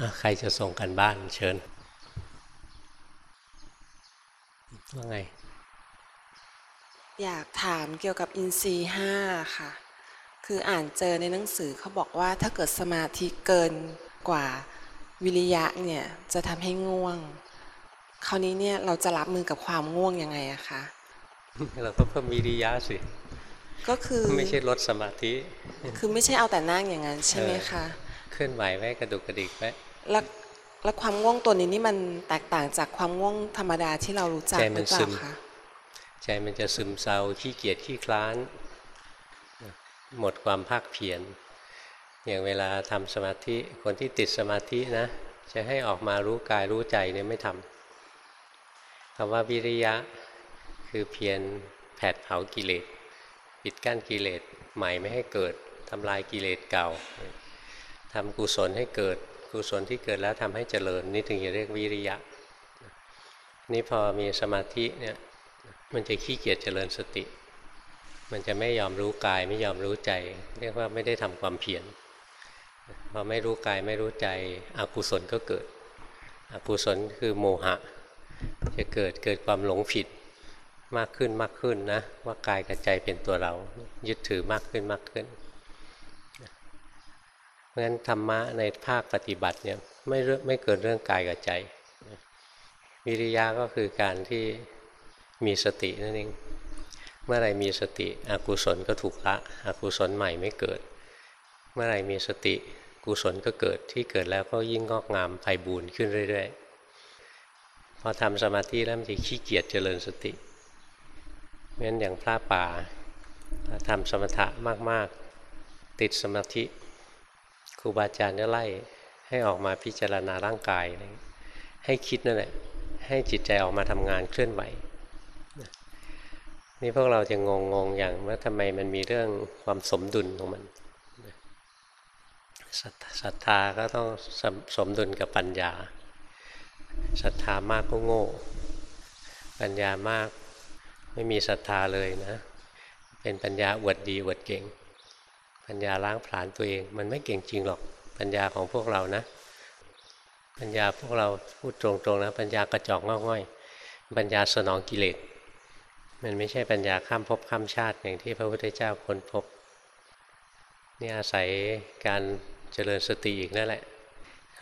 อะใครจะส่งกันบ้านเชิญว่าไง อยากถามเกี่ยวกับอินทรีย์ห้าค่ะ คืออ่านเจอในหนังสือเขาบอกว่าถ้าเกิดสมาธิเกินกว่าวิริยะเนี่ยจะทำให้ง่วง คราวนี้เนี่ยเราจะรับมือกับความง่วงยังไงอะคะเราก็เพิ่มวิริยะสิ ก็คือไม่ใช่ลดสมาธิ คือไม่ใช่เอาแต่นั่งอย่างนั้นใช่ไหมคะ เคลื่อนไหวไว้กระดุกกระดิกไว้ แล้วแล้วความง่วงตัวนี้นี่มันแตกต่างจากความง่วงธรรมดาที่เรารู้จักใจหมัรืนอเปล่าซึมคะใจมันจะซึมเศร้าขี้เกียจขี้คลาน หมดความภาคเพียรอย่างเวลาทำสมาธิคนที่ติดสมาธินะ จะให้ออกมารู้กายรู้ใจเนี่ยไม่ทำคำว่าวิริยะคือเพียรแผดเผากิเลสปิดกั้นกิเลสใหม่ไม่ให้เกิดทำลายกิเลสเก่าทำกุศลให้เกิด กุศลที่เกิดแล้วทำให้เจริญ นี่ถึงจะเรียกวิริยะ นี่พอมีสมาธิเนี่ยมันจะขี้เกียจเจริญสติ มันจะไม่ยอมรู้กายไม่ยอมรู้ใจ เรียกว่าไม่ได้ทำความเพียรพอไม่รู้กายไม่รู้ใจอกุศลก็เกิด อกุศลคือโมหะ จะเกิดเกิดความหลงผิดมากขึ้นมากขึ้นนะว่ากายกับใจเป็นตัวเรา ยึดถือมากขึ้นมากขึ้น ราะฉะนั้นธรรมะในภาคปฏิบัติเนี่ยไม่เรื่องไม่เกิดเรื่องกายกับใจ วิริยะก็คือการที่มีสตินั่นเอง เมื่อไรมีสติอกุศลก็ถูกละ อกุศลใหม่ไม่เกิด เมื่อไรมีสติกุศลก็เกิดที่เกิดแล้วก็ยิ่งงอกงามไพบูรณ์ขึ้นเรื่อยๆ พอทำสมาธิแล้วมันจะขี้เกียจเจริญสติงั้นอย่างพระป่าทำสมถะมากๆ ติดสมาธิ ครูบาอาจารย์ก็ไล่ให้ออกมาพิจารณาร่างกายให้คิดนั่นแหละให้จิตใจออกมาทำงานเคลื่อนไหวนี่พวกเราจะงงงๆอย่างว่าทำไมมันมีเรื่องความสมดุลของมันศรัทธาก็ต้องสสมดุลกับปัญญาศรัทธามากก็โง่ ปัญญามากไม่มีศรัทธาเลยนะ เป็นปัญญาอวดดีอวดเก่ง ปัญญาล้างผลาญตัวเอง มันไม่เก่งจริงหรอกปัญญาของพวกเรานะ ปัญญาพวกเราพูดตรงๆนะ ปัญญากระจอกง่อยปัญญาสนองกิเลสมันไม่ใช่ปัญญาข้ามภพข้ามชาติอย่างที่พระพุทธเจ้าค้นพบนี่อาศัยการเจริญสติอีกนั่นแหละ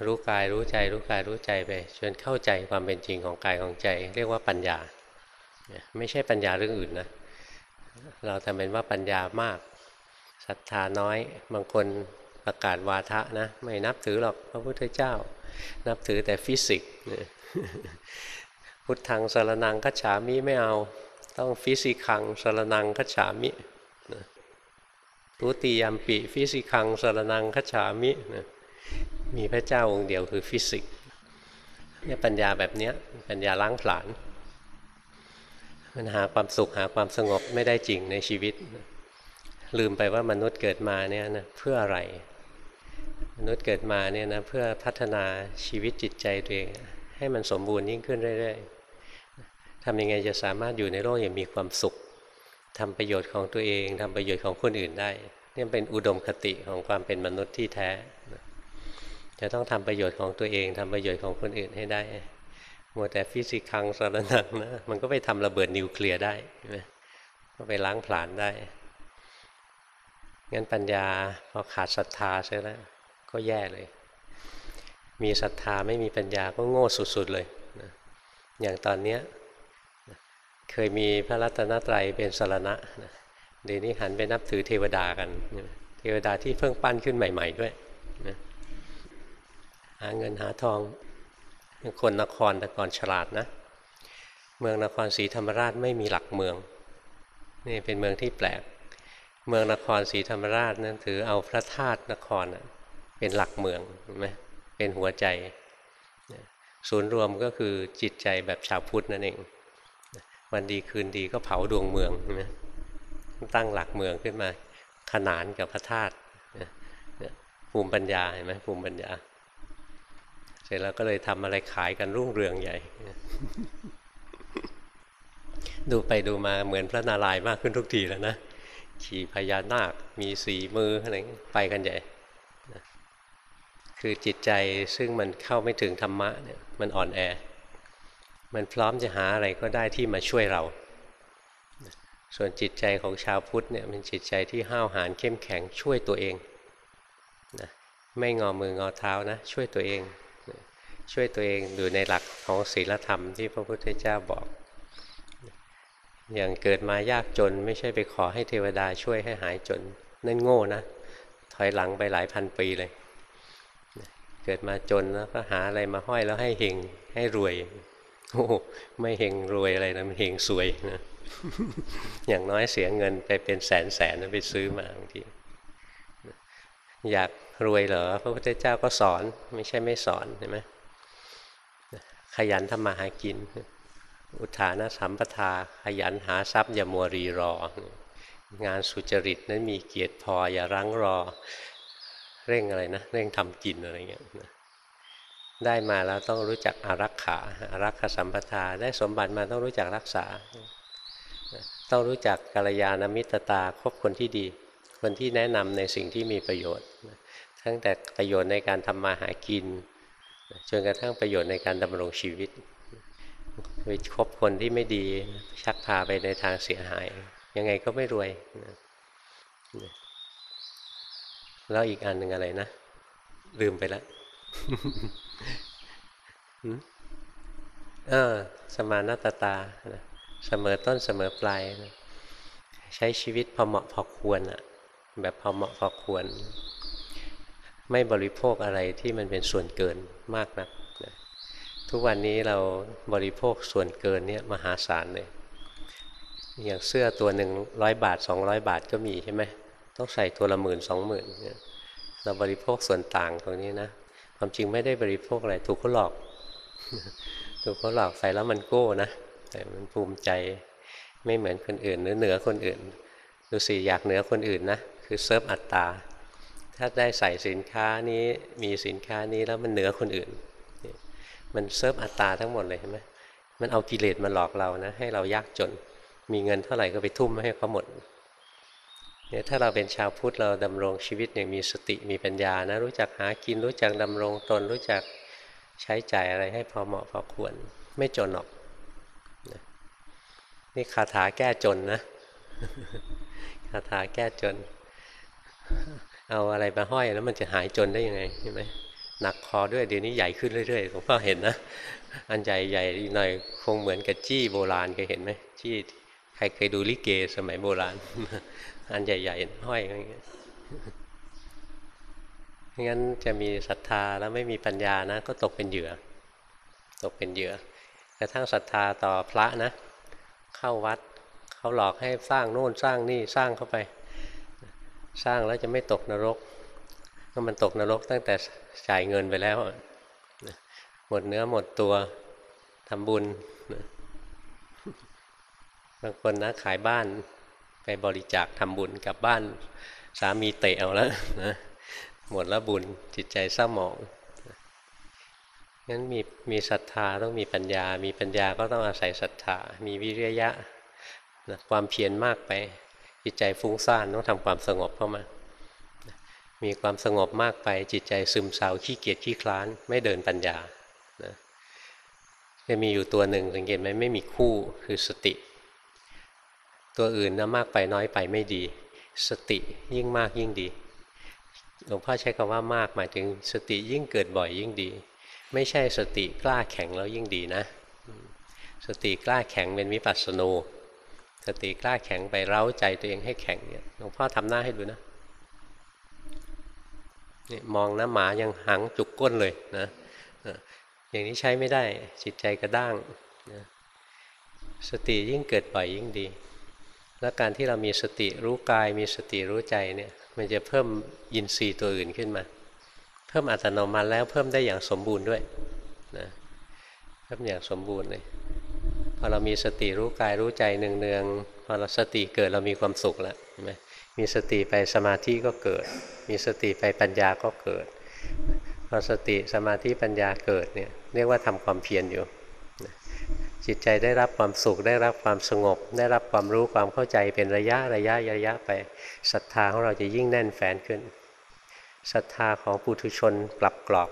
รู้กายรู้ใจรู้กายรู้ใจไปจนเข้าใจความเป็นจริงของกายของใจ เรียกว่าปัญญา ไม่ใช่ปัญญาเรื่องอื่นนะ เราทำเป็นว่าปัญญามาก ศรัทธาน้อย บางคนประกาศวาทะนะไม่นับถือหรอกพระพุทธเจ้า นับถือแต่ฟิสิกส์พุทธังสารนังคัจฉามิไม่เอา ต้องฟิสิคังสารนังคัจฉามิตุติยมปิฟิสิคังสารนังคัจฉามิมีพระเจ้าองค์เดียวคือฟิสิกส์เนี่ยปัญญาแบบเนี้ยปัญญาล้างผลาญมันหาความสุขหาความสงบไม่ได้จริงในชีวิต ลืมไปว่ามนุษย์เกิดมาเนี่ยนะเพื่ออะไร มนุษย์เกิดมาเนี่ยนะเพื่อพัฒนาชีวิตจิตใจตัวเอง ให้มันสมบูรณ์ยิ่งขึ้นเรื่อยๆทำยังไงจะสามารถอยู่ในโลกอย่างมีความสุขทำประโยชน์ของตัวเองทำประโยชน์ของคนอื่นได้นี่เป็นอุดมคติของความเป็นมนุษย์ที่แท้จะต้องทำประโยชน์ของตัวเองทำประโยชน์ของคนอื่นให้ได้มัวแต่ฟิสิกส์คังสารนังนะมันก็ไปทำระเบิดนิวเคลียร์ได้ก็ไปล้างผลาญได้ งั้นปัญญาพอขาดศรัทธาใช่แล้วก็แย่เลย มีศรัทธาไม่มีปัญญาก็โง่สุดๆเลยนะอย่างตอนเนี้ยเคยมีพระรัตนตรัยเป็นสารณะนะเดี๋ยวนี้หันไปนับถือเทวดากัน เทวดาที่เพิ่งปั้นขึ้นใหม่ ๆ ด้วยนะหาเงินหาทองคนนครแต่ก่อนฉลาดนะ เมืองนครศรีธรรมราชไม่มีหลักเมืองนี่เป็นเมืองที่แปลก เมืองนครศรีธรรมราชนั้นถือเอาพระธาตุนครเป็นหลักเมืองเห็นไหมเป็นหัวใจ ศูนย์รวมก็คือจิตใจแบบชาวพุทธนั่นเอง วันดีคืนดีก็เผาดวงเมืองเห็นไหมตั้งหลักเมืองขึ้นมาขนานกับพระธาตุภูมิปัญญาเห็นไหมภูมิปัญญา เสร็จแล้วก็เลยทำอะไรขายกันรุ่งเรืองใหญ่ ดูไปดูมาเหมือนพระนารายณ์มากขึ้นทุกทีแล้วนะ ขี่พญานาค มีสีมืออะไรไปกันใหญ่คือจิตใจซึ่งมันเข้าไม่ถึงธรรมะเนี่ยมันอ่อนแอ มันพร้อมจะหาอะไรก็ได้ที่มาช่วยเรา ส่วนจิตใจของชาวพุทธเนี่ยเป็นจิตใจที่ห้าวหาญเข้มแข็งช่วยตัวเองนะไม่งอมืองอเท้านะช่วยตัวเอง ช่วยตัวเองอยู่ในหลักของศีลธรรมที่พระพุทธเจ้าบอก อย่างเกิดมายากจนไม่ใช่ไปขอให้เทวดาช่วยให้หายจน นั่นโง่นะ ถอยหลังไปหลายพันปีเลย เกิดมาจนแล้วก็หาอะไรมาห้อยแล้วให้เฮงให้รวยโอ้ไม่เฮงรวยอะไรนะมันเฮงสวยนะอย่างน้อยเสียเงินไปเป็นแสนแสนไปซื้อมาบางทีอยากรวยเหรอพระพุทธเจ้าก็สอนไม่ใช่ไม่สอนเห็นไหมขยันทำมาหากิน อุทานสัมปทาขยันหาทรัพย์อย่ามัวรีรอ งานสุจริตนั้นมีเกียรติพออย่ารั้งรอ เร่งอะไรนะ เร่งทำกินอะไรเงี้ยนะได้มาแล้วต้องรู้จักอารักขาอารักขสัมปทา ได้สมบัติมาต้องรู้จักรักษา ต้องรู้จักกัลยาณมิตรตาคบคนที่ดี คนที่แนะนำในสิ่งที่มีประโยชน์ ทั้งแต่ประโยชน์ในการทำมาหากินจนกระทั่งประโยชน์ในการดำรงชีวิต ไปคบคนที่ไม่ดีชักพาไปในทางเสียหาย ยังไงก็ไม่รวยนะแล้วอีกอันหนึ่งอะไรนะลืมไปแล้วเออสมานตตานะเสมอต้นเสมอปลายนะใช้ชีวิตพอเหมาะพอควรอะแบบพอเหมาะพอควร ไม่บริโภคอะไรที่มันเป็นส่วนเกินมากนักนะ ทุกวันนี้เราบริโภคส่วนเกินเนี่ยมหาศาลเลยอย่างเสื้อตัวหนึ่งร้อยบาทสองร้อยบาทก็มีใช่ไหมต้องใส่ตัวละหมื่นสองหมื่นเนี่ยเราบริโภคส่วนต่างตรงนี้นะความจริงไม่ได้บริโภคอะไรถูกเขาหลอก ถูกเขาหลอกใส่แล้วมันโก้นะแต่มันภูมิใจไม่เหมือนคนอื่นหรือเหนือคนอื่น ดูสิอยากเหนือคนอื่นนะคือเซิร์ฟอัตตาถ้าได้ใส่สินค้านี้มีสินค้านี้แล้วมันเหนือคนอื่น มันเซิร์ฟอัตตาทั้งหมดเลยเห็นไหมมันเอากิเลสมาหลอกเรานะ ให้เรายากจน มีเงินเท่าไหร่ก็ไปทุ่มให้เขาหมดเนี่ยถ้าเราเป็นชาวพุทธเราดำรงชีวิตอย่างมีสติมีปัญญานะ รู้จักหากินรู้จักดำรงตน รู้จักใช้จ่ายอะไรให้พอเหมาะพอควร ไม่จนหรอกนะนี่คาถาแก้จนนะคาถาแก้จน เอาอะไรมาห้อยแล้วมันจะหายจนได้ยังไงใช่ไหม หนักคอด้วยเดี๋ยวนี้ใหญ่ขึ้นเรื่อยๆหลวงพ่อเห็นนะ อันใหญ่ใหญ่หน่อยคงเหมือนกับจี้โบราณเคยเห็นไหมจี้ใครเคยดูลิเกสมัยโบราณ อันใหญ่ๆห้อยอย่างเงี้ยงั้นจะมีศรัทธาแล้วไม่มีปัญญานะ ก็ตกเป็นเหยื่อ ตกเป็นเหยื่อกระทั่งศรัทธาต่อพระนะ เข้าวัดเขาหลอกให้สร้างโน่นสร้างนี่สร้างเข้าไป สร้างแล้วจะไม่ตกนรกก็มันตกนรกตั้งแต่ จ่ายเงินไปแล้วหมดเนื้อหมดตัวทำบุญบางคนนะขายบ้านไปบริจาคทำบุญกลับบ้าน สามีเตะเอาแล้วนะหมดแล้วบุญจิตใจเศร้าหมองงั้นมีมีศรัทธาต้องมีปัญญา มีปัญญาก็ต้องอาศัยศรัทธา มีวิริยะนะความเพียรมากไป จิตใจฟุ้งซ่านต้องทำความสงบเข้ามา มีความสงบมากไปจิตใจซึมเศร้าขี้เกียจขี้คลาน ไม่เดินปัญญานะจะมีอยู่ตัวหนึ่งสังเกตไหมไม่มีคู่คือสติ ตัวอื่นนะมากไปน้อยไปไม่ดี สติยิ่งมากยิ่งดีหลวงพ่อใช้คำว่ามากหมายถึงสติยิ่งเกิดบ่อยยิ่งดี ไม่ใช่สติกล้าแข็งแล้วยิ่งดีนะ สติกล้าแข็งเป็นวิปัสสนูสติกล้าแข็งไปเร้าใจตัวเองให้แข็งเนี่ยหลวงพ่อทำหน้าให้ดูนะ นี่มองนะหมายังหังจุกก้นเลยนะอย่างนี้ใช้ไม่ได้จิตใจกระด้างนะสติยิ่งเกิดบ่อยยิ่งดี และการที่เรามีสติรู้กายมีสติรู้ใจเนี่ยมันจะเพิ่มยินทรีย์ตัวอื่นขึ้นมา เพิ่มอัตโนมัติแล้วเพิ่มได้อย่างสมบูรณ์ด้วยนะเพิ่มอย่างสมบูรณ์เลยพอเรามีสติรู้กายรู้ใจเนืองๆพอเราสติเกิดเรามีความสุขแล้วเห็นไหม มีสติไปสมาธิก็เกิด มีสติไปปัญญาก็เกิดพอสติสมาธิปัญญาเกิดเนี่ยเรียกว่าทำความเพียรอยู่จิตใจได้รับความสุขได้รับความสงบ ได้รับความรู้ความเข้าใจเป็นระยะระยะระยะไปศรัทธาของเราจะยิ่งแน่นแฟนขึ้นศรัทธาของปุถุชนกลับกรอก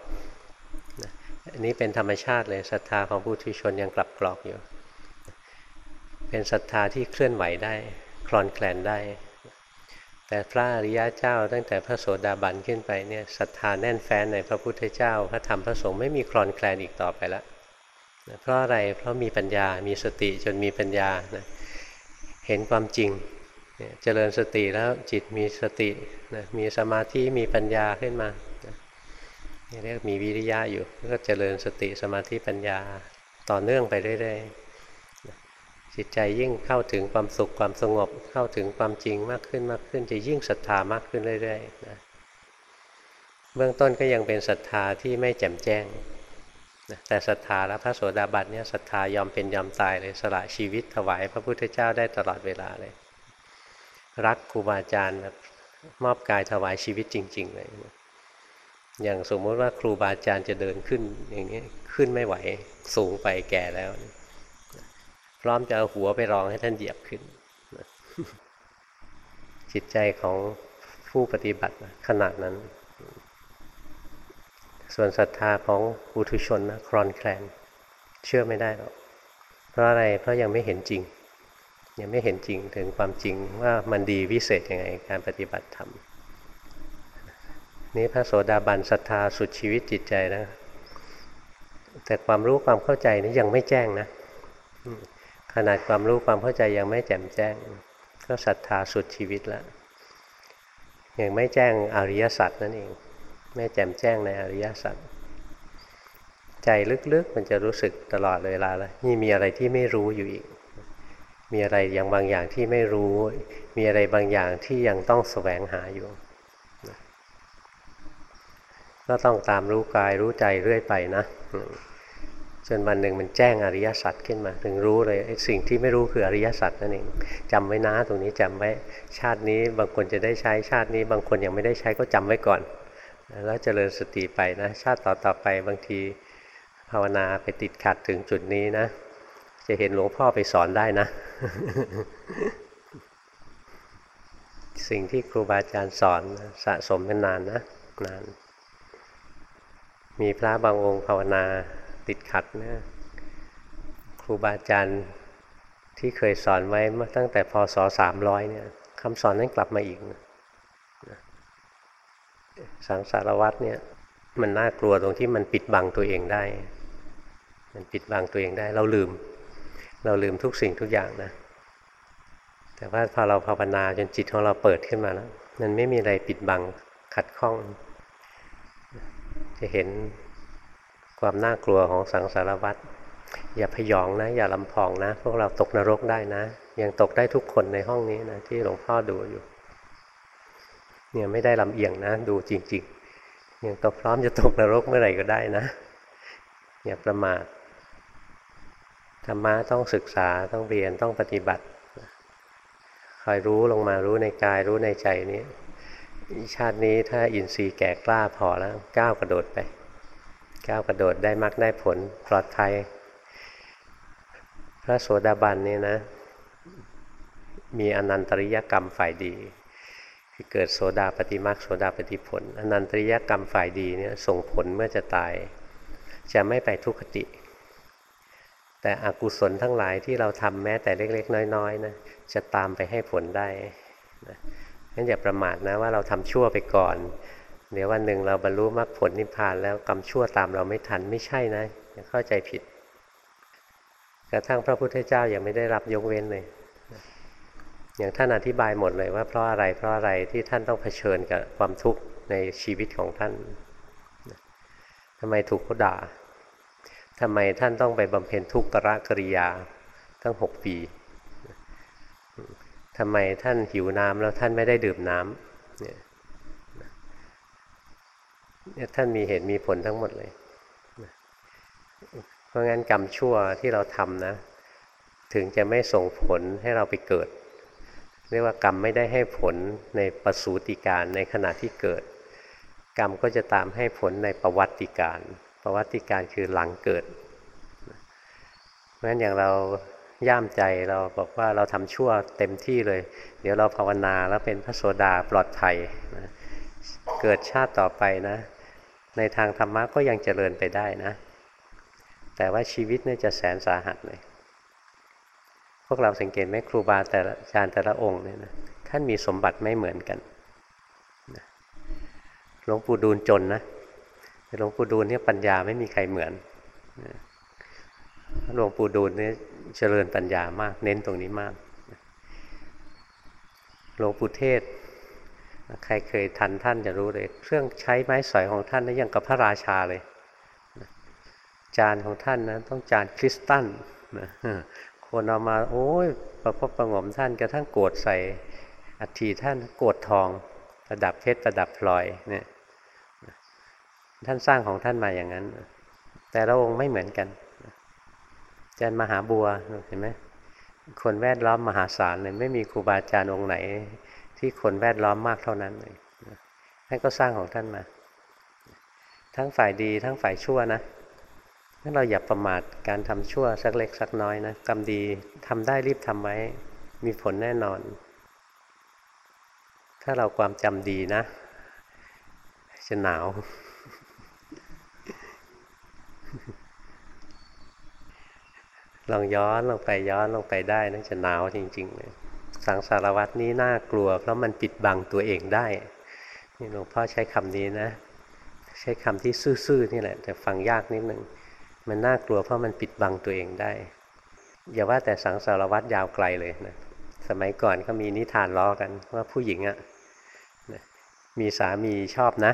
อันนี้เป็นธรรมชาติเลยศรัทธาของปุถุชนยังกลับกรอกอยู่ เป็นศรัทธาที่เคลื่อนไหวได้ คลอนแคลนได้ แต่พระอริยะเจ้า ตั้งแต่พระโสดาบันขึ้นไปเนี่ยศรัทธาแน่นแฟ้นในพระพุทธเจ้า พระธรรมพระสงฆ์ไม่มีคลอนแคลนอีกต่อไปแล้วนะเพราะอะไรเพราะมีปัญญา มีสติจนมีปัญญานะเห็นความจริงเเจริญสติแล้วจิตมีสตินะมีสมาธิมีปัญญาขึ้นมานะเรียกมีวิริยะอยู่ ก็เจริญสติสมาธิปัญญาต่อเนื่องไปเรื่อยๆ จิตใจยิ่งเข้าถึงความสุขความสงบ เข้าถึงความจริงมากขึ้นมากขึ้น จะยิ่งศรัทธามากขึ้นเรื่อยๆนะเบื้องต้นก็ยังเป็นศรัทธาที่ไม่แจ่มแจ้งนะแต่ศรัทธาแล้วพระโสดาบันเนี่ยศรัทธายอมเป็นยอมตายเลยสละชีวิตถวายพระพุทธเจ้าได้ตลอดเวลาเลย รักครูบาอาจารย์แบบมอบกายถวายชีวิตจริง ๆ เลยนะอย่างสมมติว่าครูบาอาจารย์จะเดินขึ้นอย่างนี้ขึ้นไม่ไหวสูงไปแก่แล้วนะ พร้อมจะเอาหัวไปรองให้ท่านเหยียบขึ้น จิตใจของผู้ปฏิบัติขนาดนั้น ส่วนศรัทธาของปุถุชนนะคลอนแคลน เชื่อไม่ได้หรอกเพราะอะไรเพราะยังไม่เห็นจริง ยังไม่เห็นจริงถึงความจริงว่ามันดีวิเศษยังไงการปฏิบัติธรรมนี่พระโสดาบันศรัทธาสุดชีวิตจิตใจนะแต่ความรู้ความเข้าใจนี่ยังไม่แจ้งนะ ขนาดความรู้ความเข้าใจยังไม่แจ่มแจ้ง ก็ศรัทธาสุดชีวิตแล้วยังไม่แจ้งอริยสัจนั่นเองไม่แจ่มแจ้งในอริยสัจใจลึกๆมันจะรู้สึกตลอดเวลาเลยนี่มีอะไรที่ไม่รู้อยู่อีก มีอะไรอย่างบางอย่างที่ไม่รู้ มีอะไรบางอย่างที่ยังต้องแสวงหาอยู่ก็ต้องตามรู้กายรู้ใจเรื่อยไปนะ จนวันหนึ่งมันแจ้งอริยสัจขึ้นมา ถึงรู้เลยสิ่งที่ไม่รู้คืออริยสัจนั่นเองจำไว้นะตรงนี้จำไว้ชาตินี้บางคนจะได้ใช้ชาตินี้ บางคนยังไม่ได้ใช้ก็จำไว้ก่อน แล้วเจริญสติไปนะ ชาติต่อต่อไปบางทีภาวนาไปติดขัดถึงจุดนี้นะ จะเห็นหลวงพ่อไปสอนได้นะ สิ่งที่ครูบาอาจารย์สอนสะสมกันนานนะนาน มีพระบางองค์ภาวนา ติดขัดนะครูบาอาจารย์ที่เคยสอนไว้เมื่อตั้งแต่พศสามร้อยเนี่ยคำสอนนั้นกลับมาอีกนะสังสารวัตรเนี่ยมันน่ากลัวตรงที่มันปิดบังตัวเองได้ มันปิดบังตัวเองได้ เราลืม เราลืมทุกสิ่งทุกอย่างนะ แต่ว่าพอเราภาวนาจนจิตของเราเปิดขึ้นมาแล้วมันไม่มีอะไรปิดบังขัดข้อง จะเห็น ความน่ากลัวของสังสารวัตรอย่าพยองนะ อย่าลำพองนะ พวกเราตกนรกได้นะ ยังตกได้ทุกคนในห้องนี้นะที่หลวงพ่อดูอยู่ เนี่ยไม่ได้ลำเอียงนะ ดูจริง ๆ ยังตกพร้อมจะตกนรกเมื่อไหร่ก็ได้นะ อย่าประมาทธรรมะต้องศึกษาต้องเรียนต้องปฏิบัติคอยรู้ลงมารู้ในกายรู้ในใจนี้ ชาตินี้ถ้าอินทรีย์แก่กล้าพอแล้วก้าวกระโดดไป ก้าวกระโดดได้มรรคได้ผลปลอดภัย พระโสดาบันนี่นะ มีอนันตริยกรรมฝ่ายดีคือเกิดโสดาปฏิมรรคโสดาปฏิผล อนันตริยกรรมฝ่ายดีเนี่ยส่งผลเมื่อจะตาย จะไม่ไปทุกขติ แต่อกุศลทั้งหลายที่เราทำแม้แต่เล็ก ๆ น้อยๆนะจะตามไปให้ผลได้นะงั้นอย่าประมาทนะว่าเราทำชั่วไปก่อน เดี๋ยววันหนึ่งเราบรรลุมรรคผลนิพพานแล้วกรรมชั่วตามเราไม่ทันไม่ใช่นะอย่าเข้าใจผิด กระทั่งพระพุทธเจ้ายังไม่ได้รับยกเว้นเลย อย่างท่านอธิบายหมดเลยว่าเพราะอะไรเพราะอะไรที่ท่านต้องเผชิญกับความทุกข์ในชีวิตของท่านทำไมถูกเขาด่าทำไมท่านต้องไปบำเพ็ญทุกขกริยาตั้งหกปีทำไมท่านหิวน้ำแล้วท่านไม่ได้ดื่มน้ำเนี่ย เนี่ยท่านมีเหตุมีผลทั้งหมดเลย เพราะงั้นกรรมชั่วที่เราทำนะ ถึงจะไม่ส่งผลให้เราไปเกิด เรียกว่ากรรมไม่ได้ให้ผลในประสูติการในขณะที่เกิด กรรมก็จะตามให้ผลในประวัติการ ประวัติการคือหลังเกิด เพราะฉะนั้นอย่างเราย่ามใจเราบอกว่าเราทำชั่วเต็มที่เลย เดี๋ยวเราภาวนาแล้วเป็นพระโสดาปลอดภัยนะเกิดชาติต่อไปนะ ในทางธรรมะก็ยังเจริญไปได้นะ แต่ว่าชีวิตเนี่ยจะแสนสาหัสเลย พวกเราสังเกตไหมครูบาแต่ละอาจารย์แต่ละองค์เนี่ยนะท่านมีสมบัติไม่เหมือนกันหลวงปู่ดูลจนนะหลวงปู่ดูลเนี่ยปัญญาไม่มีใครเหมือนหลวงปู่ดูลเนี่ยเจริญปัญญามาก เน้นตรงนี้มากหลวงปู่เทศ ใครเคยทันท่านจะรู้เลย เครื่องใช้ไม้สอยของท่านนะยังกับพระราชาเลย จานของท่านนะต้องจานคริสตัลนะคนเอามาโอ้ยประพบประงมท่านกระทั่งโกรธใส่อัฐิท่านโกรธทองประดับเพชรประดับพลอยเนี่ยท่านสร้างของท่านมาอย่างนั้น แต่ละองค์ไม่เหมือนกันอาจารย์มหาบัวเห็นไหมคนแวดล้อมมหาศาลเลยไม่มีครูบาอาจารย์องค์ไหน ที่คนแวดล้อมมากเท่านั้นเลยท่านก็สร้างของท่านมา ทั้งฝ่ายดีทั้งฝ่ายชั่วนะถ้าเราอย่าประมาทการทำชั่วสักเล็กสักน้อยนะกรรมดีทำได้รีบทำไว้ มีผลแน่นอน ถ้าเราความจำดีนะ จะหนาว ลองย้อนลงไปย้อนลงไปได้นะจะหนาวจริง ๆ เลย สังสารวัตนี้น่ากลัว เพราะมันปิดบังตัวเองได้นี่หลวงพ่อใช้คำนี้นะ ใช้คำที่ซื่อๆนี่แหละ แต่ฟังยากนิดนึงมันน่ากลัวเพราะมันปิดบังตัวเองได้ อย่าว่าแต่สังสารวัตรยาวไกลเลยนะสมัยก่อนก็มีนิทานล้อกันว่าผู้หญิงอะ่ะมีสามีชอบนะ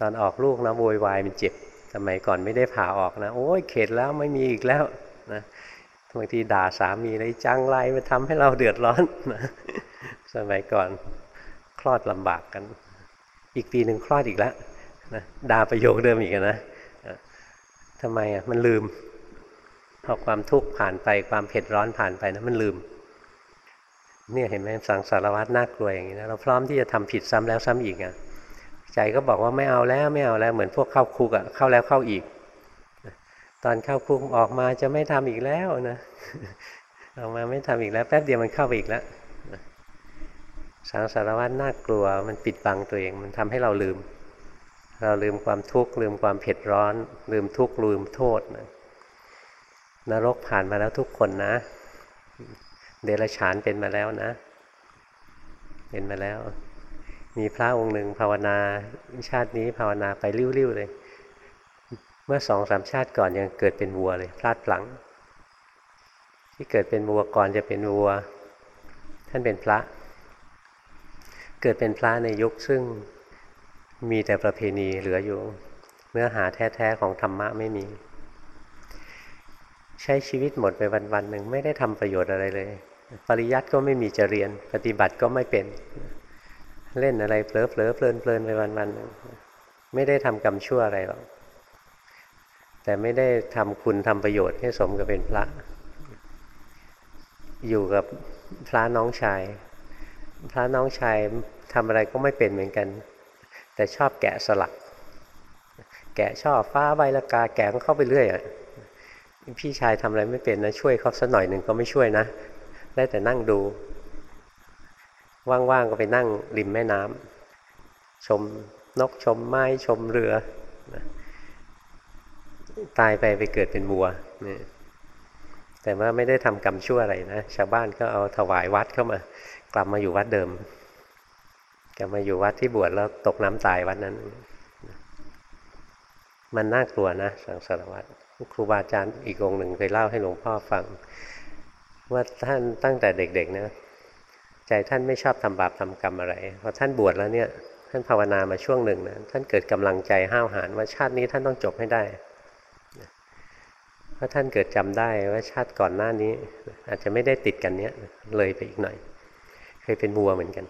ตอนออกลูกนะโวยวายมันเจ็บสมัยก่อนไม่ได้ผ่าออกนะ โอ้ยเข็ดแล้วไม่มีอีกแล้วนะ บางทีด่าสามีเลยจังไรมาทำให้เราเดือดร้อนสมัยก่อนคลอดลำบากกัน อีกปีหนึ่งคลอดอีกแล้วนะด่าประโยคเดิมอีกนะทำไมอะมันลืมพอความทุกข์ผ่านไปความเผ็ดร้อนผ่านไปนะมันลืม เนี่ยเห็นไหมสังสารวัตรน่ากลัวอย่างนี้นะเราพร้อมที่จะทำผิดซ้ำแล้วซ้ำอีกอะใจก็บอกว่าไม่เอาแล้วไม่เอาแล้วเหมือนพวกเข้าคุกอะเข้าแล้วเข้าอีก ตอนเข้าคุกออกมาจะไม่ทำอีกแล้วนะออกมาไม่ทำอีกแล้วแป๊บเดียวมันเข้าไปอีกแล้วสังสารวัตรน่ากลัวมันปิดบังตัวเอง มันทำให้เราลืม เราลืมความทุกข์ลืมความเผ็ดร้อน ลืมทุกข์ลืมโทษนะนรกผ่านมาแล้วทุกคนนะ เดรัจฉานเป็นมาแล้วนะ เป็นมาแล้ว มีพระองค์หนึ่งภาวนาชาตินี้ภาวนาไปริ้วๆเลย เมื่อสองสามชาติก่อนยังเกิดเป็นวัวเลย พลาดพลั้งที่เกิดเป็นวัวก่อนจะเป็นวัว ท่านเป็นพระ เกิดเป็นพระในยุคซึ่งมีแต่ประเพณีเหลืออยู่ เนื้อหาแท้ๆของธรรมะไม่มี ใช้ชีวิตหมดไปวันๆหนึ่งไม่ได้ทำประโยชน์อะไรเลย ปริยัติก็ไม่มีจะเรียน ปฏิบัติก็ไม่เป็น เล่นอะไรเผลอๆเพลินเพลินไปวันๆหนึ่งไม่ได้ทำกรรมชั่วอะไรหรอก แต่ไม่ได้ทำคุณทำประโยชน์ให้สมกับเป็นพระ อยู่กับพระน้องชาย พระน้องชายทำอะไรก็ไม่เป็นเหมือนกัน แต่ชอบแกะสลัก แกะช่อฟ้าใบละกาแกะเข้าไปเรื่อยอะพี่ชายทำอะไรไม่เป็นนะช่วยเขาสักหน่อยหนึ่งก็ไม่ช่วยนะ ได้แต่นั่งดู ว่างๆก็ไปนั่งริมแม่น้ำชมนกชมไม้ชมเรือ ตายไปไปเกิดเป็นวัวนี่แต่ว่าไม่ได้ทำกรรมชั่วอะไรนะชาวบ้านก็เอาถวายวัดเข้ามา กลับมาอยู่วัดเดิม กลับมาอยู่วัดที่บวชแล้วตกน้ำตายวัดนั้น มันน่ากลัวนะสังสารวัตรครูบาอาจารย์อีกองหนึ่งเคยเล่าให้หลวงพ่อฟัง ว่าท่านตั้งแต่เด็กๆนะใจท่านไม่ชอบทำบาปทำกรรมอะไรพอท่านบวชแล้วเนี่ย ท่านภาวนามาช่วงหนึ่งนะท่านเกิดกำลังใจห้าวหาญว่าชาตินี้ท่านต้องจบให้ได้ ราะท่านเกิดจำได้ว่าชาติก่อนหน้านี้ อาจจะไม่ได้ติดกันเนี้ยเลยไปอีกหน่อย เคยเป็นวัวเหมือนกัน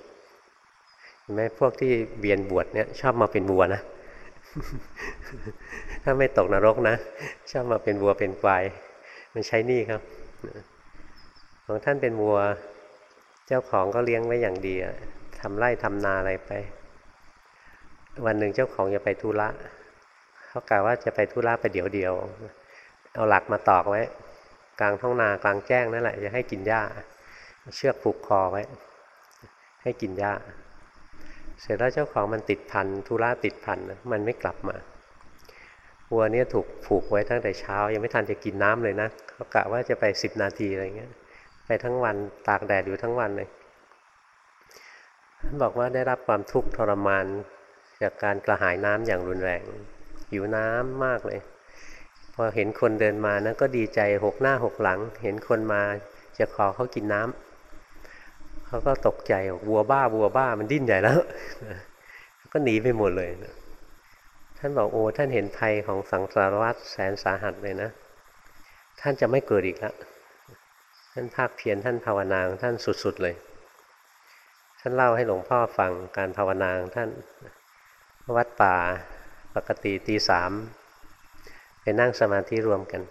เห็นไหมพวกที่เวียนบวชเนี่ย ชอบมาเป็นวัวนะ ถ้าไม่ตกนรกนะ ชอบมาเป็นวัวเป็นควาย มันใช้นี่ครับ ของท่านเป็นวัว เจ้าของก็เลี้ยงไว้อย่างดีทำไร่ทำนาอะไรไป วันหนึ่งเจ้าของจะไปธุระเขากล่าวว่าจะไปธุระไปเดี๋ยวเดียว เอาหลักมาตอกไว้ กลางท้องนากลางแจ้งนั่นแหละจะให้กินหญ้า เชือกผูกคอไว้ ให้กินหญ้า เสร็จแล้วเจ้าของมันติดพันธุระติดพันนะมันไม่กลับมาวัวเนี่ยถูกผูกไว้ตั้งแต่เช้า ยังไม่ทันจะกินน้ำเลยนะเขากะว่าจะไปสิบนาทีอะไรเงี้ย ไปทั้งวันตากแดดอยู่ทั้งวันเลยท่านบอกว่าได้รับความทุกข์ทรมานจากการกระหายน้ำอย่างรุนแรงหิวน้ำมากเลย พอเห็นคนเดินมานะก็ดีใจหกหน้าหกหลัง เห็นคนมาจะขอเขากินน้ำเขาก็ตกใจวัวบ้าวัวบ้ามันดิ้นใหญ่แล้วก็หนีไปหมดเลยนะท่านบอกโอ้ท่านเห็นภัยของสังสารวัฏแสนสาหัสเลยนะ ท่านจะไม่เกิดอีกแล้วท่านภาคเพียรท่านภาวนาของท่านสุดๆเลย ท่านเล่าให้หลวงพ่อฟังการภาวนาท่านวัดป่าปกติตีสาม ไปนั่งสมาธิรวมกัน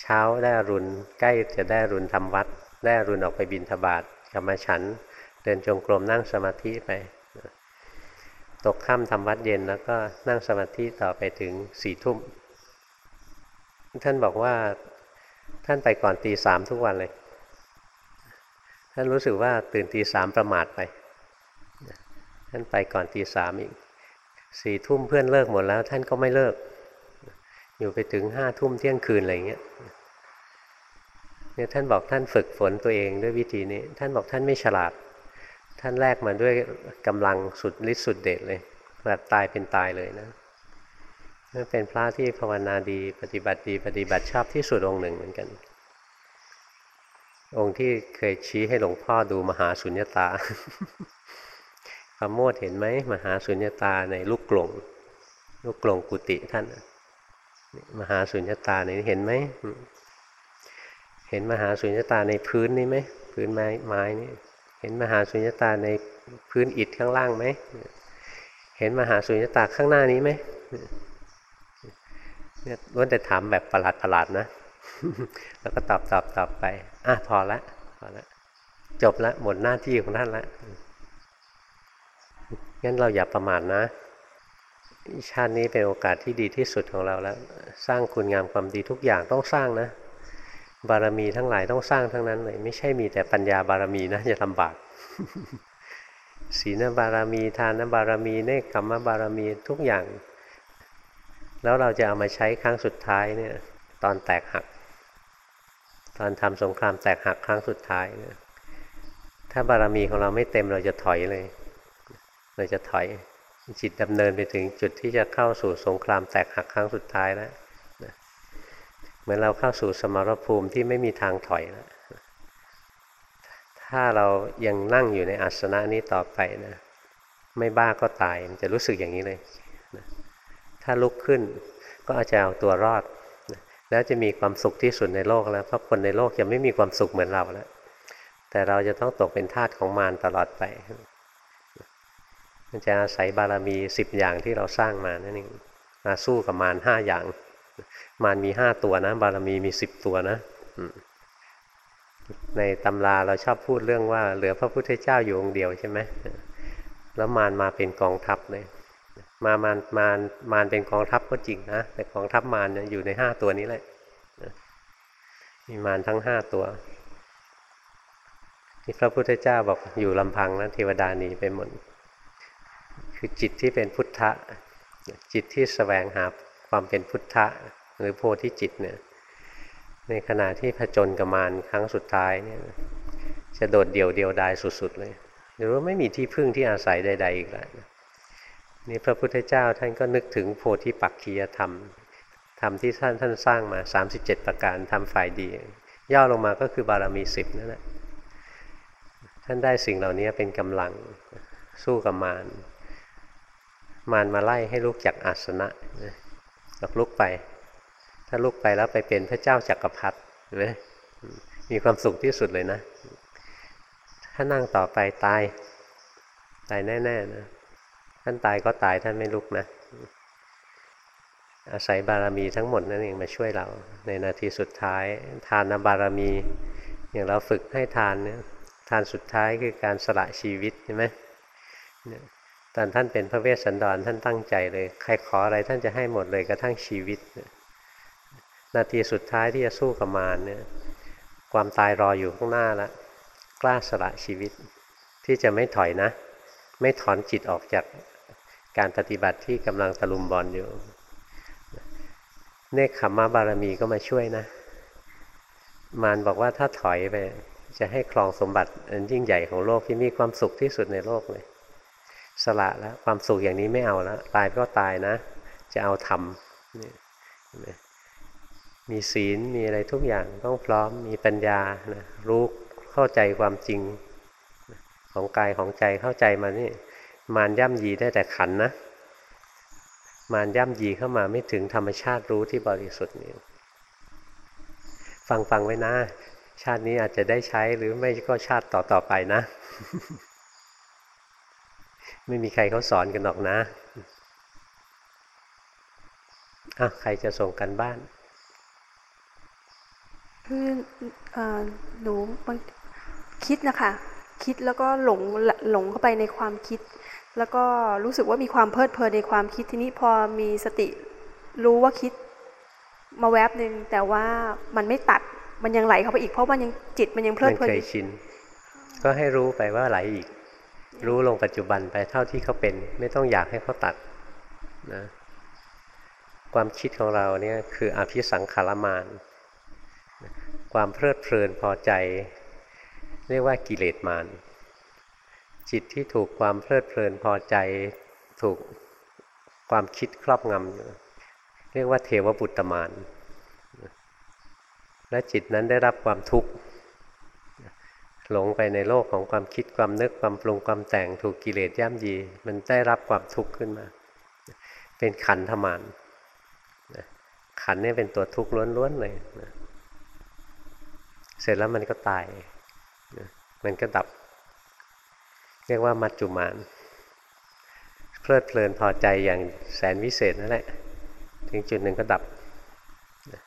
เช้าได้อรุณใกล้จะได้อรุณทำวัด ได้อรุณออกไปบินทบาทกลับมาฉัน เดินจงกรมนั่งสมาธิไป ตกค่ำทำวัดเย็นแล้วก็นั่งสมาธิต่อไปถึงสี่ทุ่ม ท่านบอกว่าท่านไปก่อนตีสามทุกวันเลย ท่านรู้สึกว่าตื่นตีสามประมาทไป ท่านไปก่อนตีสามอีก สี่ทุ่มเพื่อนเลิกหมดแล้ว ท่านก็ไม่เลิก อยู่ไปถึงห้าทุ่มเที่ยงคืนอะไรเงี้ยเนี่ยท่านบอกท่านฝึกฝนตัวเองด้วยวิธีนี้ ท่านบอกท่านไม่ฉลาด ท่านแลกมาด้วยกำลังสุดฤทธิ์สุดเดชเลยแบบตายเป็นตายเลยนะนี่เป็นพระที่ภาวนาดีปฏิบัติดี ปฏิบัติชอบที่สุดองค์หนึ่งเหมือนกัน องค์ที่เคยชี้ให้หลวงพ่อดูมหาสุญญตา พระโมทเห็นไหมมหาสุญญตาในลูกกลงลูกกลงกุฏิท่าน มหาสุญญตาในเห็นไหมเห็นมหาสุญญตาในพื้นนี่ไหมพื้นไม้ไม้นี่เห็นมหาสุญญตาในพื้นอิฐข้างล่างไหมเห็นมหาสุญญตาข้างหน้านี้ไหมเนี่ยล้วนแต่ถามแบบประหลาดประหลาดๆนะ แล้วก็ตอบตอบตอบไป อะพอละพอละ จบละหมดหน้าที่ของท่านละ งั้นเราอย่าประมาทนะ ชาตินี้เป็นโอกาสที่ดีที่สุดของเราแล้ว สร้างคุณงามความดีทุกอย่างต้องสร้างนะ บารมีทั้งหลายต้องสร้างทั้งนั้นเลย ไม่ใช่มีแต่ปัญญาบารมีนะจะลำบากศีลบารมีทานบารมีเนคขมบารมีทุกอย่าง แล้วเราจะเอามาใช้ครั้งสุดท้ายเนี่ย ตอนแตกหัก ตอนทำสงครามแตกหักครั้งสุดท้ายเนี่ยถ้าบารมีของเราไม่เต็มเราจะถอยเลย เราจะถอยจิตดำเนินไปถึงจุดที่จะเข้าสู่สงครามแตกหักครั้งสุดท้ายแล้วนะเหมือนเราเข้าสู่สมรภูมิที่ไม่มีทางถอยแล้วถ้าเรายังนั่งอยู่ในอาสนะนี้ต่อไปนะ ไม่บ้าก็ตายมันจะรู้สึกอย่างนี้เลยนะถ้าลุกขึ้นก็อาจจะเอาตัวรอดนะแล้วจะมีความสุขที่สุดในโลกแล้ว เพราะคนในโลกจะไม่มีความสุขเหมือนเราแล้ว แต่เราจะต้องตกเป็นทาสของมารตลอดไป มันจะอาศัยบารมีสิบอย่างที่เราสร้างมานั่นเองมาสู้กับมารห้าอย่าง มารมีห้าตัวนะ บารมีมีสิบตัวนะในตำราเราชอบพูดเรื่องว่า เหลือพระพุทธเจ้าอยู่องค์เดียวใช่ไหมแล้วมารมาเป็นกองทัพเลย มามารมารมารเป็นกองทัพก็จริงนะแต่กองทัพมารอยู่ในห้าตัวนี้แหละมีมารทั้งห้าตัวที่พระพุทธเจ้าบอกอยู่ลำพังนะเทวดาหนีไปหมด คือจิตที่เป็นพุทธะ จิตที่สแสวงหาความเป็นพุทธะ หรือโพธิจิตเนี่ยในขณะที่ผจญกับมารครั้งสุดท้ายเนี่ยจะโดดเดี่ยวเดียวดายสุดๆเลยหรือว่าไม่มีที่พึ่งที่อาศัยใด ๆ อีกแล้วนี่พระพุทธเจ้าท่านก็นึกถึงโพธิปักขียธรรมธรรมที่ท่านท่านสร้างมา 37 ประการทำฝ่ายดี ย่อลงมาก็คือบารมีสิบนั่นแหละท่านได้สิ่งเหล่านี้เป็นกำลังสู้กับมาร มารมาไล่ให้ลุกจากอาสนะบอกลุกไป ถ้าลุกไปแล้วไปเป็นพระเจ้าจากักรพรรดิเลยมีความสุขที่สุดเลยนะ ถ้านั่งต่อไปตาย ตายแน่ๆนะ ท่านตายก็ตายท่านไม่ลุกนะ อาศัยบารมีทั้งหมดนั่นเองมาช่วยเรา ในนาทีสุดท้าย ทานบารมี อย่างเราฝึกให้ทานเนี่ย ทานสุดท้ายคือการสละชีวิตใช่ไหม ตอนท่านเป็นพระเวสสันดรท่านตั้งใจเลย ใครขออะไรท่านจะให้หมดเลยกระทั่งชีวิต นาทีสุดท้ายที่จะสู้กับมารเนี่ยความตายรออยู่ข้างหน้าแล้วกล้าสละชีวิต ที่จะไม่ถอยนะ ไม่ถอนจิตออกจากการปฏิบัติที่กำลังตะลุมบอลอยู่ เนคขมมะบารมีก็มาช่วยนะ มารบอกว่าถ้าถอยไปจะให้ครองสมบัติอันยิ่งใหญ่ของโลกที่มีความสุขที่สุดในโลกเลย สละแล้วความสุขอย่างนี้ไม่เอาแล้วตายก็ตายนะ จะเอาธรรมนี่เห็นไหมมีศีลมีอะไรทุกอย่างต้องพร้อมมีปัญญานะรู้เข้าใจความจริงของกายของใจเข้าใจมานี่มารย่ำยีได้แต่ขันนะมารย่ำยีเข้ามาไม่ถึงธรรมชาติรู้ที่บริสุทธิ์นี่ฟังฟังไว้นะ ชาตินี้อาจจะได้ใช้หรือไม่ก็ชาติต่อต่อไปนะ ไม่มีใครเขาสอนกันหรอกนะอะใครจะส่งกันบ้าน คือเอ่อหนูบางคิดนะคะ คิดแล้วก็หลงหลงเข้าไปในความคิด แล้วก็รู้สึกว่ามีความเพลิดเพลินในความคิดทีนี้พอมีสติรู้ว่าคิดมาแวบหนึ่งแต่ว่ามันไม่ตัดมันยังไหลเข้าไปอีกเพราะมันยังจิตมันยังเพลิมัดนเพลินเคอยยู่ชิน ก็ให้รู้ไปว่าไหลอีก รู้ลงปัจจุบันไปเท่าที่เขาเป็น ไม่ต้องอยากให้เขาตัดนะความคิดของเราเนี่ยคืออภิสังขารมาน ความเพลิดเพลินพอใจ เรียกว่ากิเลสมาน จิตที่ถูกความเพลิดเพลินพอใจ ถูกความคิดครอบงำเรียกว่าเทวบุตรมาน และจิตนั้นได้รับความทุกข์ หลงไปในโลกของความคิดความนึกความปรุงความแต่งถูกกิเลสย่ำยี มันได้รับความทุกข์ขึ้นมา เป็นขันธมานขันนี่เป็นตัวทุกข์ล้วนๆเลยนะเสร็จแล้วมันก็ตายนะมันก็ดับ เรียกว่ามัจจุมาน เพลิดเพลินพอใจอย่างแสนวิเศษนั่นแหละ ถึงจุดหนึ่งก็ดับนะ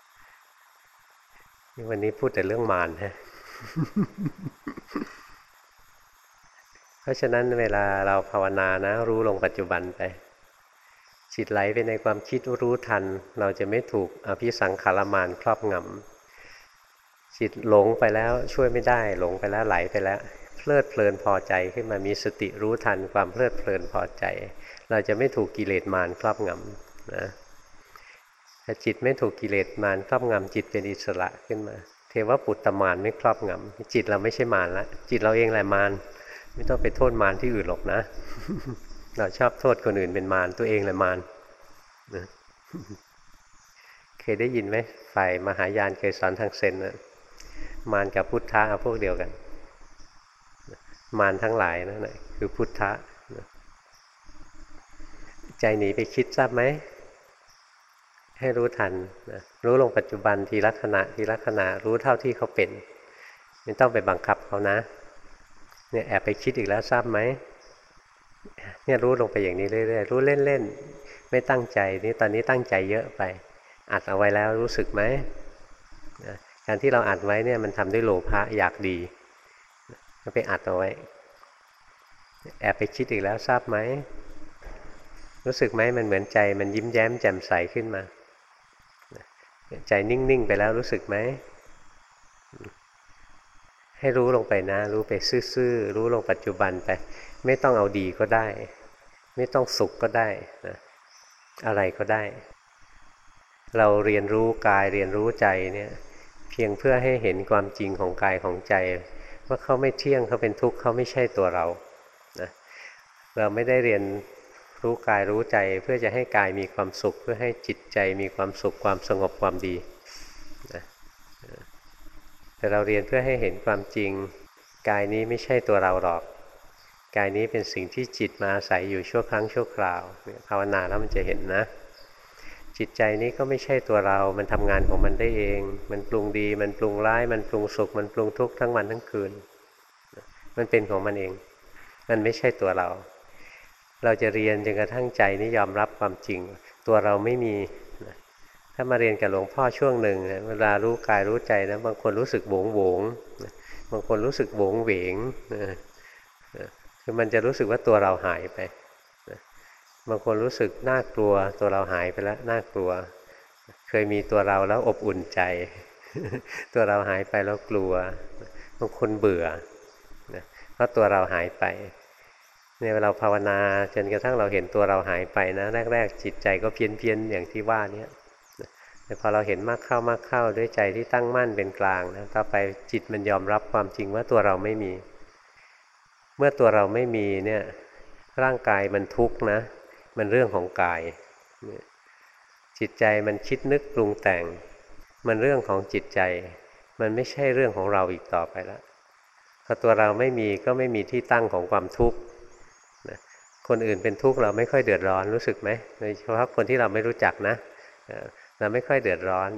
วันนี้พูดแต่เรื่องมารฮะ เพราะฉะนั้นเวลาเราภาวนานะ รู้ลงปัจจุบันไป จิตไหลไปในความคิดรู้ทัน เราจะไม่ถูกอภิสังขารมานครอบงำจิตหลงไปแล้วช่วยไม่ได้ หลงไปแล้วไหลไปแล้ว เพลิดเพลินพอใจขึ้นมามีสติรู้ทัน ความเพลิดเพลินพอใจ เราจะไม่ถูกกิเลสมารครอบงำนะถ้าจิตไม่ถูกกิเลสมารครอบงำจิตเป็นอิสระขึ้นมา เทวปุตตมารไม่ครอบงำจิตเราไม่ใช่มารละจิตเราเองแหละมารไม่ต้องไปโทษมารที่อื่นหรอกนะ เราชอบโทษคนอื่นเป็นมารตัวเองแหละมารนะเคยได้ยินไหมฝ่ายมหายานเคยสอนทางเซนนะมารกับพุทธะเอาพวกเดียวกัน มารทั้งหลายนั่นแหละคือพุทธะใจหนีไปคิดทราบไหม ให้รู้ทันนะรู้ลงปัจจุบันทีละขณะทีละขณะรู้เท่าที่เขาเป็นไม่ต้องไปบังคับเขานะเนี่ยแอบไปคิดอีกแล้วทราบไหมเนี่ยรู้ลงไปอย่างนี้เรื่อยๆรู้เล่นๆไม่ตั้งใจนี่ตอนนี้ตั้งใจเยอะไป อัดเอาไว้แล้วรู้สึกไหมนะการที่เราอัดไว้เนี่ยมันทำด้วยโลภะอยากดีก็ไปอัดเอาไว้ แอบไปคิดอีกแล้วทราบไหมรู้สึกไหมมันเหมือนใจมันยิ้มแย้มแจ่มใสขึ้นมา ใจนิ่ง ๆ ไปแล้วรู้สึกไหม ให้รู้ลงไปนะ รู้ไปซื่อๆ รู้ลงปัจจุบันไป ไม่ต้องเอาดีก็ได้ ไม่ต้องสุขก็ได้นะอะไรก็ได้ เราเรียนรู้กายเรียนรู้ใจเนี่ยเพียงเพื่อให้เห็นความจริงของกายของใจ ว่าเขาไม่เที่ยงเขาเป็นทุกข์เขาไม่ใช่ตัวเรานะเราไม่ได้เรียน รู้กายรู้ใจเพื่อจะให้กายมีความสุข เพื่อให้จิตใจมีความสุขความสงบความดีนะแต่เราเรียนเพื่อให้เห็นความจริง กายนี้ไม่ใช่ตัวเราหรอก กายนี้เป็นสิ่งที่จิตมาอาศัยอยู่ชั่วครั้งชั่วคราวภาวนาแล้วมันจะเห็นนะ จิตใจนี้ก็ไม่ใช่ตัวเรา มันทำงานของมันได้เอง มันปรุงดี มันปรุงร้าย มันปรุงสุข มันปรุงทุกข์ทั้งวันทั้งคืน มันเป็นของมันเอง มันไม่ใช่ตัวเรา เราจะเรียนจนกระทั่งใจนี่ยอมรับความจริง ตัวเราไม่มีถ้ามาเรียนกับหลวงพ่อช่วงหนึ่งเวลารู้กายรู้ใจนะบางคนรู้สึกโวงโวงบางคนรู้สึกโวงเหวงคือมันจะรู้สึกว่าตัวเราหายไปบางคนรู้สึกน่ากลัว ตัวเราหายไปแล้วน่ากลัว เคยมีตัวเราแล้วอบอุ่นใจ ตัวเราหายไปแล้วกลัวบางคนเบื่อเพราะตัวเราหายไป เนี่ยเราภาวนาจนกระทั่งเราเห็นตัวเราหายไปนะ แรก ๆ จิตใจก็เพี้ยนเพียนๆอย่างที่ว่าเนี่ยแต่พอเราเห็นมากเข้ามากเข้าด้วยใจที่ตั้งมั่นเป็นกลางนะต่อไปจิตมันยอมรับความจริงว่าตัวเราไม่มี เมื่อตัวเราไม่มีเนี่ยร่างกายมันทุกข์นะ มันเรื่องของกาย จิตใจมันคิดนึกปรุงแต่ง มันเรื่องของจิตใจ มันไม่ใช่เรื่องของเราอีกต่อไปแล้วพอตัวเราไม่มีก็ไม่มีที่ตั้งของความทุกข์ คนอื่นเป็นทุกข์เราไม่ค่อยเดือดร้อนรู้สึกไหมโดยเฉพาะคนที่เราไม่รู้จักนะเราไม่ค่อยเดือดร้อน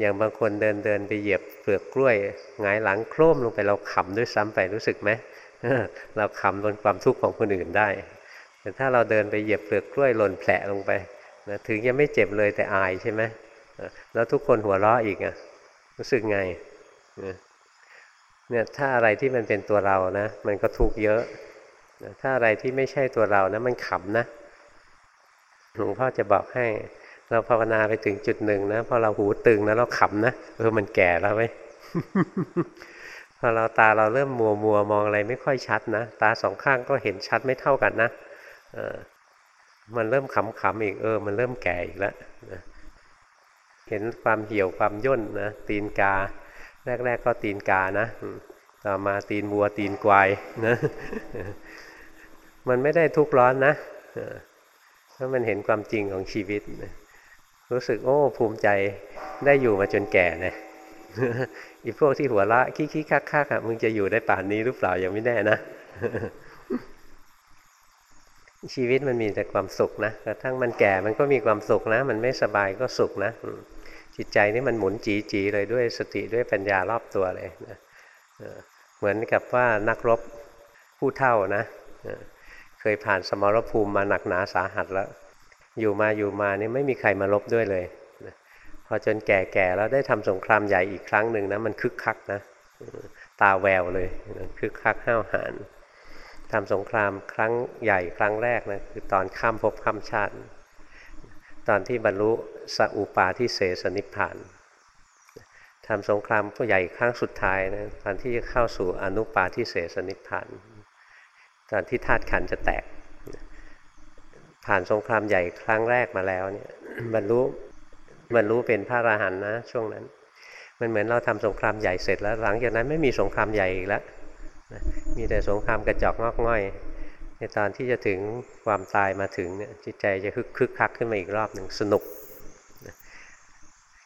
อย่างบางคนเดินเดินไปเหยียบเปลือกกล้วยหงายหลังโครมลงไปเราขำด้วยซ้ำไปรู้สึกไหมเราขำบนความทุกข์ของคนอื่นได้ แต่ถ้าเราเดินไปเหยียบเปลือกกล้วยหล่นแผลลงไปนะถึงจะไม่เจ็บเลยแต่อายใช่ไหมเออแล้วทุกคนหัวเราะอีกอะรู้สึกไงเนี่ยถ้าอะไรที่มันเป็นตัวเรานะ มันก็ทุกข์เยอะ ถ้าอะไรที่ไม่ใช่ตัวเรานะมันขำนะหลวงพ่อจะบอกให้ เราภาวนาไปถึงจุดหนึ่งนะพอเราหูตึงนะเราขำนะเออมันแก่แล้วไหมพอเราตาเราเริ่มมัวมัวมองอะไรไม่ค่อยชัดนะ ตาสองข้างก็เห็นชัดไม่เท่ากันนะเออมันเริ่มขำขำอีกเออ มันเริ่มแก่อีกแล้วนะเห็นความเหี่ยวความย่นนะตีนกา แรก ๆ ก็ตีนกานะต่อมาตีนวัวตีนควายนะ มันไม่ได้ทุกข์ร้อนนะเออเพรามันเห็นความจริงของชีวิต รู้สึกโอ้ภูมิใจได้อยู่มาจนแก่นะอีพวกที่หัวละคิกคิกคักคักอะมึงจะอยู่ได้ป่านนี้หรือเปล่ายังไม่แน่นะ ชีวิตมันมีแต่ความสุขนะกระทั่งมันแก่มันก็มีความสุขนะ มันไม่สบายก็สุขนะจิตใจนี่มันหมุนจีจีๆเลยด้วยสติด้วยปัญญารอบตัวเลยนะเหมือนกับว่านักรบผู้เท่านะ เคยผ่านสมรภูมิมาหนักหนาสาหัสแล้ว อยู่มาอยู่มานี่ไม่มีใครมารบด้วยเลยนะพอจนแก่ๆแล้วได้ทำสงครามใหญ่อีกครั้งหนึ่งนะมันคึกคักนะตาแววเลยคึกคักห้าวหาญทำสงครามครั้งใหญ่ครั้งแรกนะคือตอนข้ามภพข้ามชาติ ตอนที่บรรลุสัอุปาทิเสสนิพานทำสงครามผู้ใหญ่ครั้งสุดท้ายนะตอนที่จะเข้าสู่อนุปาทิเสสนิพพาน ตอนที่ธาตุขันจะแตก ผ่านสงครามใหญ่ครั้งแรกมาแล้วเนี่ยบรรลุบรรลุเป็นพระอราหันต์นะช่วงนั้น มันเหมือนเราทำสงครามใหญ่เสร็จแล้ว หลังจากนั้นไม่มีสงครามใหญ่อีกแล้วมีแต่สงครามกระจอกงอกง่อยในตอนที่จะถึงความตายมาถึงเนี่ยจิตใจจะคึกคึกคักขึ้นมาอีกรอบหนึ่งสนุกนะ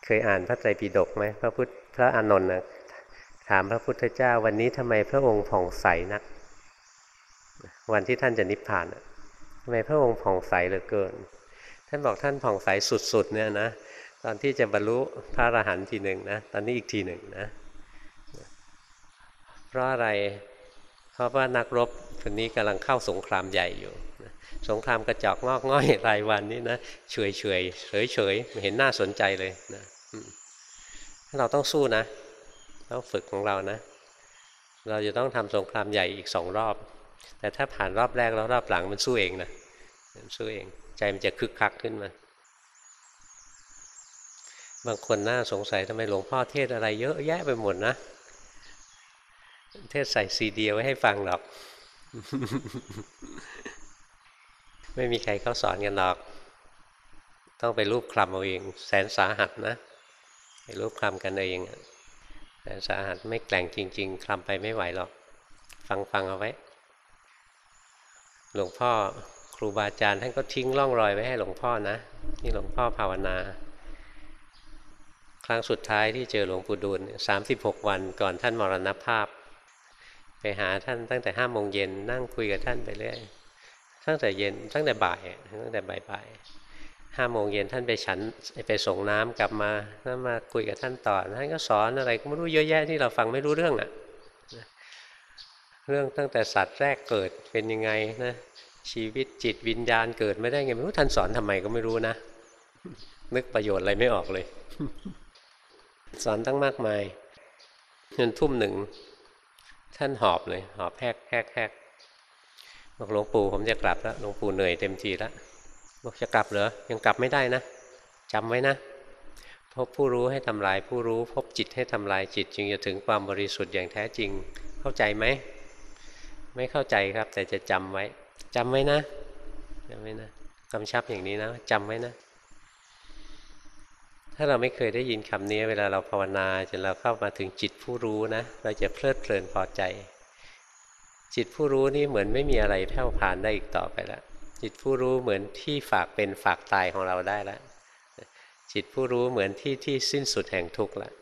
เคยอ่านพระไตรปิฎกไหมพระพุทธพระอานนท์นะถามพระพุทธเจ้าวันนี้ทำไมพระองค์ผ่องใสนัก วันที่ท่านจะนิพพานอะทำไมพระองค์ผ่องใสเหลือเกิน ท่านบอกท่านผ่องใสสุดๆเนี่ยนะตอนที่จะบรรลุพระอรหันต์ทีหนึ่งนะตอนนี้อีกทีหนึ่งนะเพราะอะไรเพราะว่านักรบคนนี้กำลังเข้าสงครามใหญ่อยู่สงครามกระจอกงอกง่อยรายวันนี้นะเฉยเฉยเฉยเฉยๆไม่เห็นน่าสนใจเลยนะเราต้องสู้นะ ต้องฝึกของเรานะ เราจะต้องทำสงครามใหญ่อีกสองรอบ แต่ถ้าผ่านรอบแรกแล้วรอบหลังมันสู้เองนะมันสู้เอง ใจมันจะคึกคักขึ้นมา บางคนน่าสงสัยทำไมหลวงพ่อเทศอะไรเยอะแยะไปหมดนะ เทศใส่ซีดีไว้ให้ฟังหรอก ไม่มีใครเขาสอนกันหรอก ต้องไปรูปคลำเอาเอง แสนสาหัสนะไปรูปคลำกันเองแสนสาหัสไม่แกล่งจริง ๆคลำไปไม่ไหวหรอก ฟังฟังเอาไว้ หลวงพ่อครูบาอาจารย์ท่านก็ทิ้งร่องรอยไว้ให้หลวงพ่อนะที่หลวงพ่อภาวนา ครั้งสุดท้ายที่เจอหลวงปู่ดูลสามสิบหกวันก่อนท่านมรณภาพ ไปหาท่านตั้งแต่ห้าโมงเย็นนั่งคุยกับท่านไปเรื่อยตั้งแต่เย็นตั้งแต่บ่ายตั้งแต่บ่ายบ่ายห้าโมงเย็นท่านไปฉันไปส่งน้ำกลับมาแล้วมาคุยกับท่านต่อท่านก็สอนอะไรก็ไม่รู้เยอะแยะที่เราฟังไม่รู้เรื่องอะ เรื่องตั้งแต่สัตว์แรกเกิดเป็นยังไงนะ ชีวิตจิตวิญญาณเกิดไม่ได้ไงไม่รู้ท่านสอนทำไมก็ไม่รู้นะ นึกประโยชน์อะไรไม่ออกเลย สอนตั้งมากมายจนทุ่มหนึ่ง ท่านหอบเลย หอบแฮกแฮกแฮกบอกหลวงปู่ผมจะกลับแล้วหลวงปู่เหนื่อยเต็มทีแล้วบอกจะกลับเหรอยังกลับไม่ได้นะจำไว้นะพบผู้รู้ให้ทำลายผู้รู้ พบจิตให้ทำลายจิต จึงจะถึงความบริสุทธิ์อย่างแท้จริง เข้าใจไหม ไม่เข้าใจครับ แต่จะจำไว้จำไว้นะจำไว้นะกำชับอย่างนี้นะจำไว้นะ ถ้าเราไม่เคยได้ยินคำนี้ เวลาเราภาวนาจนเราเข้ามาถึงจิตผู้รู้นะ เราจะเพลิดเพลินพอใจ จิตผู้รู้นี่เหมือนไม่มีอะไรแผ่วพานได้อีกต่อไปแล้วจิตผู้รู้เหมือนที่ฝากเป็นฝากตายของเราได้แล้วจิตผู้รู้เหมือนที่ที่สิ้นสุดแห่งทุกข์แล้ว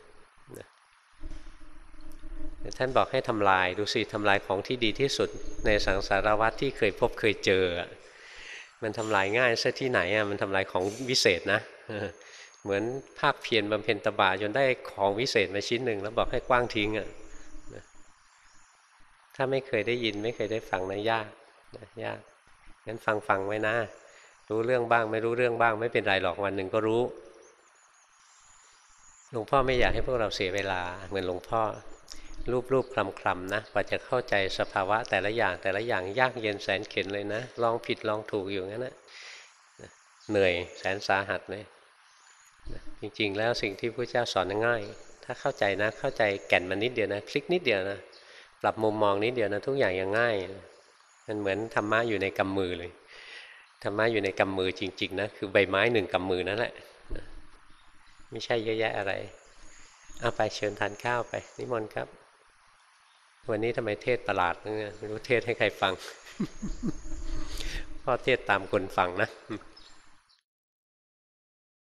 ท่านบอกให้ทำลายดูสิทำลายของที่ดีที่สุดในสังสารวัฏที่เคยพบเคยเจอ มันทำลายง่ายซะที่ไหนอะมันทำลายของวิเศษนะเหมือนภาคเพียรบำเพ็ญตบะจนได้ของวิเศษมาชิ้นหนึ่งแล้วบอกให้กว้างทิ้งอะนะถ้าไม่เคยได้ยินไม่เคยได้ฟังนะยากนะยากงั้นฟังฟังไว้นะ รู้เรื่องบ้างไม่รู้เรื่องบ้าง ไม่เป็นไรหรอกวันหนึ่งก็รู้หลวงพ่อไม่อยากให้พวกเราเสียเวลาเหมือนหลวงพ่อ รูปรูปคลำคลำนะกว่าจะเข้าใจสภาวะแต่ละอย่างแต่ละอย่างยากเย็นแสนเข็นเลยนะ ลองผิดลองถูกอยู่งั้นนะเหนื่อยแสนสาหัสเลยจริงๆ แล้วสิ่งที่พระเจ้าสอนง่าย ถ้าเข้าใจนะเข้าใจแก่นมันนิดเดียวนะ คลิกนิดเดียวนะ ปรับมุมมองนิดเดียวนะ ทุกอย่างยังง่าย มันเหมือนธรรมะอยู่ในกำมือเลยธรรมะอยู่ในกำมือจริง ๆ นะ คือใบไม้หนึ่งกำมือนั่นแหละนะไม่ใช่เยอะแยะอะไร เอาไปเชิญทานข้าวไป นิมนต์ครับ วันนี้ทำไมเทศประหลาดเนี่ยไม่รู้เทศให้ใครฟังพ่อเทศตามคนฟังนะ